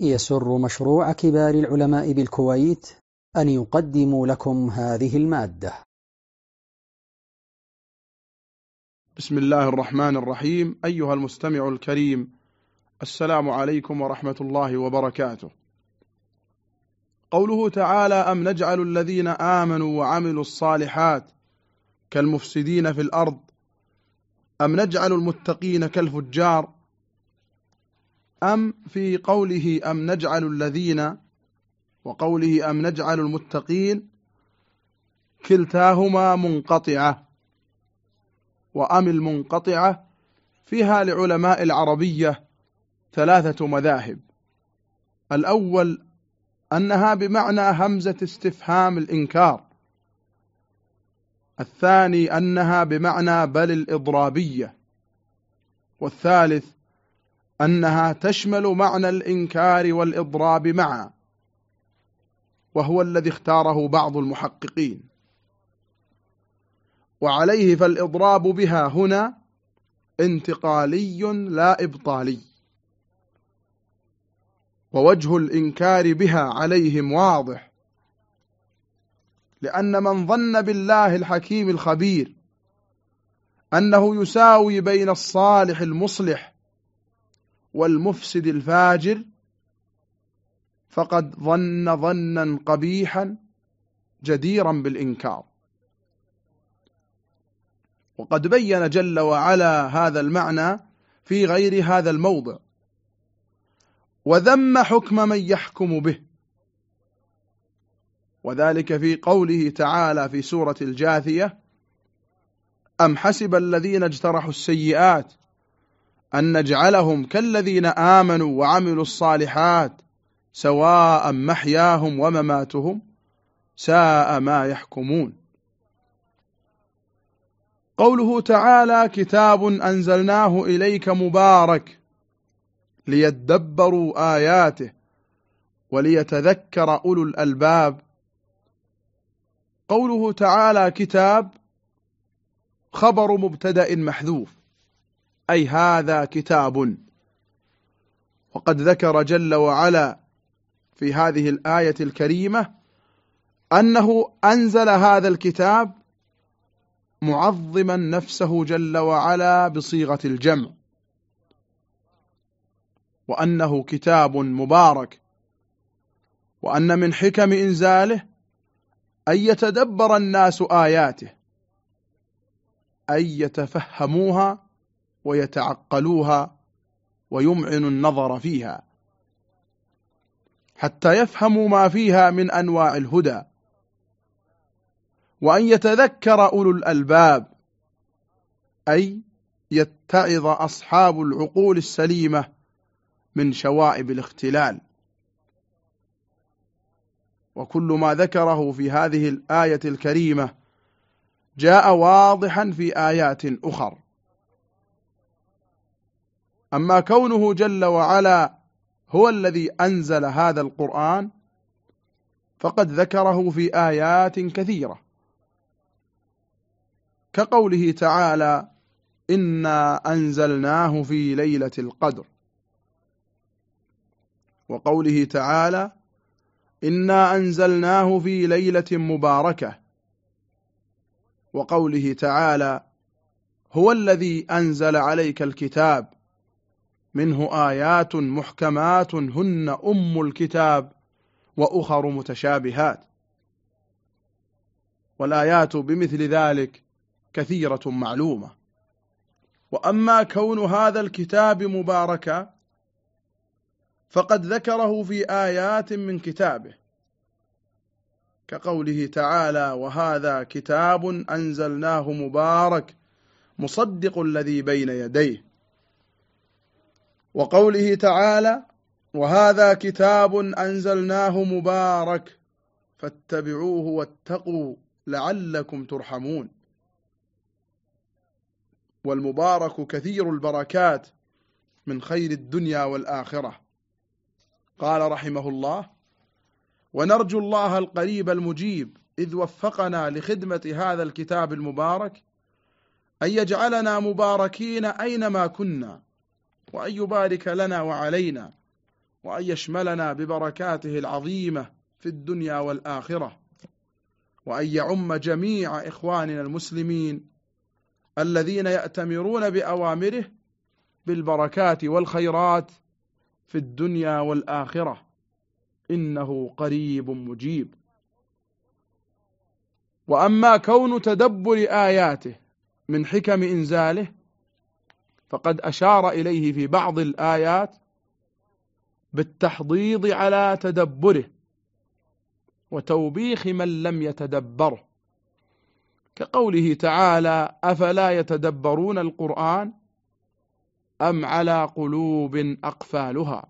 يسر مشروع كبار العلماء بالكويت أن يقدم لكم هذه المادة. بسم الله الرحمن الرحيم. أيها المستمع الكريم السلام عليكم ورحمة الله وبركاته. قوله تعالى أم نجعل الذين آمنوا وعملوا الصالحات كالمفسدين في الأرض؟ أم نجعل المتقين كالفجار؟ أم في قوله أم نجعل الذين وقوله أم نجعل المتقين كلتاهما منقطعة. وأم المنقطعة فيها لعلماء العربية ثلاثة مذاهب. الأول أنها بمعنى همزة استفهام الإنكار. الثاني أنها بمعنى بل الإضرابية. والثالث أنها تشمل معنى الإنكار والإضراب معا وهو الذي اختاره بعض المحققين. وعليه فالإضراب بها هنا انتقالي لا إبطالي. ووجه الإنكار بها عليهم واضح لأن من ظن بالله الحكيم الخبير أنه يساوي بين الصالح المصلح والمفسد الفاجر فقد ظن ظنا قبيحا جديرا بالإنكار. وقد بين جل وعلا هذا المعنى في غير هذا الموضع. وذم حكم من يحكم به. وذلك في قوله تعالى في سورة الجاثية أم حسب الذين اجترحوا السيئات أن نجعلهم كالذين آمنوا وعملوا الصالحات سواء محياهم ومماتهم ساء ما يحكمون. قوله تعالى كتاب أنزلناه إليك مبارك ليدبروا آياته وليتذكر أولو الألباب. قوله تعالى كتاب خبر مبتدأ محذوف. أي هذا كتاب. وقد ذكر جل وعلا في هذه الآية الكريمة أنه أنزل هذا الكتاب معظما نفسه جل وعلا بصيغة الجمع وأنه كتاب مبارك وأن من حكم إنزاله أن يتدبر الناس آياته أن يتفهموها ويتعقلوها ويمعن النظر فيها حتى يفهموا ما فيها من أنواع الهدى. وأن يتذكر أولو الألباب أي يتعظ أصحاب العقول السليمة من شوائب الاختلال. وكل ما ذكره في هذه الآية الكريمة جاء واضحا في آيات أخر. أما كونه جل وعلا هو الذي أنزل هذا القرآن فقد ذكره في آيات كثيرة. كقوله تعالى إنا أنزلناه في ليلة القدر وقوله تعالى إنا أنزلناه في ليلة مباركة وقوله تعالى هو الذي أنزل عليك الكتاب منه آيات محكمات هن أم الكتاب وأخر متشابهات. والآيات بمثل ذلك كثيرة معلومة. وأما كون هذا الكتاب مباركا فقد ذكره في آيات من كتابه كقوله تعالى وهذا كتاب أنزلناه مبارك مصدق الذي بين يديه. وقوله تعالى وهذا كتاب أنزلناه مبارك فاتبعوه واتقوا لعلكم ترحمون. والمبارك كثير البركات من خير الدنيا والآخرة. قال رحمه الله ونرجو الله القريب المجيب إذ وفقنا لخدمة هذا الكتاب المبارك أن يجعلنا مباركين أينما كنا. وأن يبارك لنا وعلينا وأن يشملنا ببركاته العظيمة في الدنيا والآخرة وأن يعم جميع إخواننا المسلمين الذين يأتمرون بأوامره بالبركات والخيرات في الدنيا والآخرة. إنه قريب مجيب. وأما كون تدبر آياته من حكم إنزاله فقد أشار إليه في بعض الآيات بالتحضيض على تدبره وتوبيخ من لم يتدبره. كقوله تعالى أفلا يتدبرون القرآن أم على قلوب أقفالها؟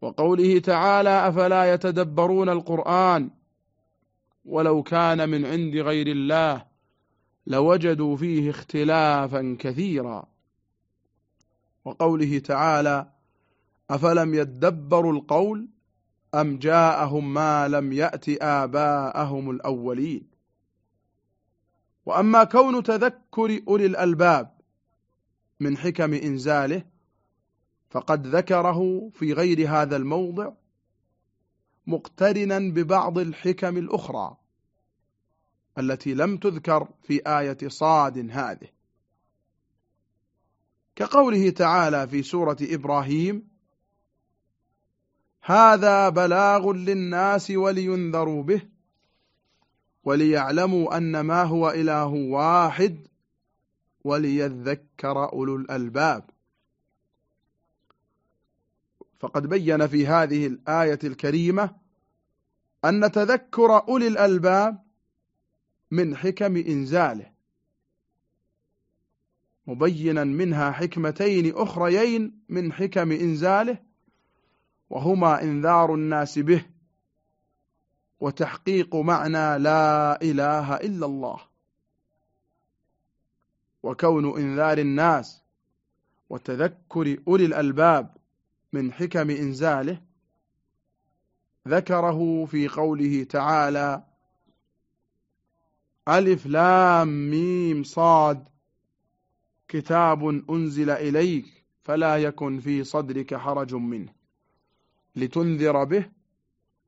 وقوله تعالى أفلا يتدبرون القرآن ولو كان من عند غير الله لوجدوا فيه اختلافا كثيرا. وقوله تعالى أفلم يدبروا القول أم جاءهم ما لم يأت آباءهم الأولين؟ وأما كون تذكر أولي الألباب من حكم إنزاله فقد ذكره في غير هذا الموضع مقترنا ببعض الحكم الأخرى. التي لم تذكر في آية صاد هذه. كقوله تعالى في سورة إبراهيم هذا بلاغ للناس ولينذروا به وليعلموا أن ما هو إله واحد وليذكر أولو الألباب. فقد بين في هذه الآية الكريمة أن تذكر أولي الألباب من حكم إنزاله مبينا منها حكمتين أخريين من حكم إنزاله وهما إنذار الناس به وتحقيق معنى لا إله إلا الله وكون إنذار الناس وتذكر أولي الألباب من حكم إنزاله ذكره في قوله تعالى ألف لام ميم صاد. كتاب أنزل إليك فلا يكن في صدرك حرج منه لتنذر به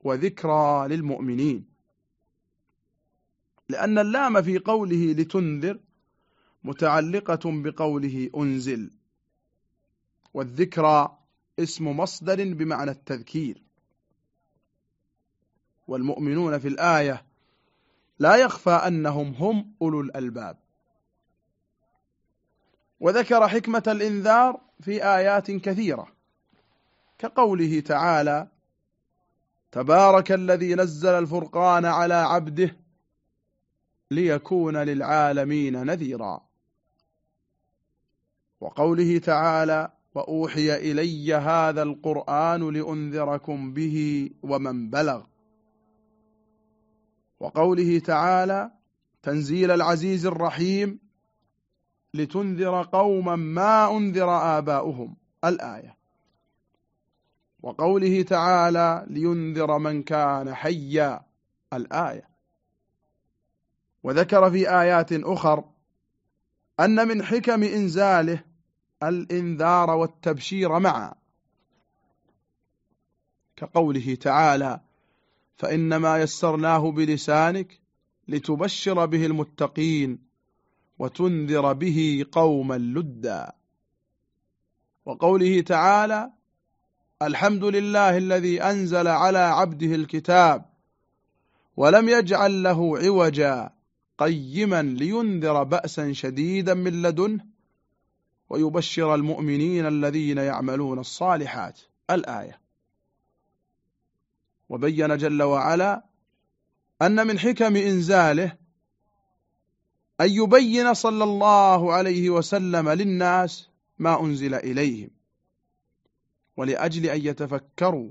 وذكرى للمؤمنين. لأن اللام في قوله لتنذر متعلقة بقوله أنزل والذكرى اسم مصدر بمعنى التذكير. والمؤمنون في الآية لا يخفى أنهم هم أولو الألباب. وذكر حكمة الإنذار في آيات كثيرة كقوله تعالى تبارك الذي نزل الفرقان على عبده ليكون للعالمين نذيرا. وقوله تعالى وأوحي إلي هذا القرآن لأنذركم به ومن بلغ. وقوله تعالى تنزيل العزيز الرحيم لتنذر قوما ما أنذر آباؤهم الآية. وقوله تعالى لينذر من كان حيا الآية. وذكر في آيات أخر أن من حكم إنزاله الإنذار والتبشير معا كقوله تعالى فإنما يسرناه بلسانك لتبشر به المتقين وتنذر به قوما لدا. وقوله تعالى الحمد لله الذي أنزل على عبده الكتاب ولم يجعل له عوجا قيما لينذر بأسا شديدا من لدنه ويبشر المؤمنين الذين يعملون الصالحات. الآية. وبين جل وعلا أن من حكم إنزاله أن يبين صلى الله عليه وسلم للناس ما أنزل إليهم ولأجل أن يتفكروا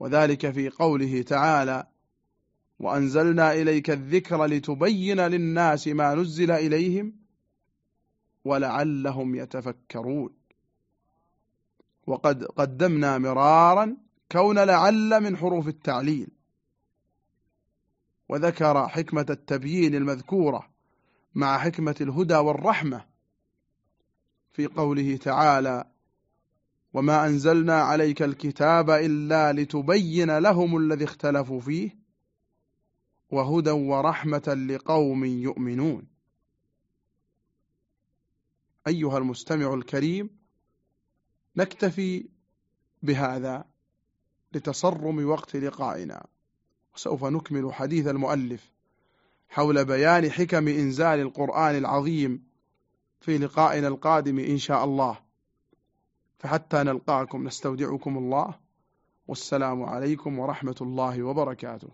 وذلك في قوله تعالى وأنزلنا إليك الذكر لتبين للناس ما نزل إليهم ولعلهم يتفكرون وقد قدمنا مرارا كون لعل من حروف التعليل. وذكر حكمة التبيين المذكورة مع حكمة الهدى والرحمة في قوله تعالى وما أنزلنا عليك الكتاب إلا لتبين لهم الذي اختلفوا فيه وهدى ورحمة لقوم يؤمنون. أيها المستمع الكريم نكتفي بهذا لتصرم وقت لقائنا. وسوف نكمل حديث المؤلف حول بيان حكم إنزال القرآن العظيم في لقائنا القادم إن شاء الله. فحتى نلقاكم نستودعكم الله. والسلام عليكم ورحمة الله وبركاته.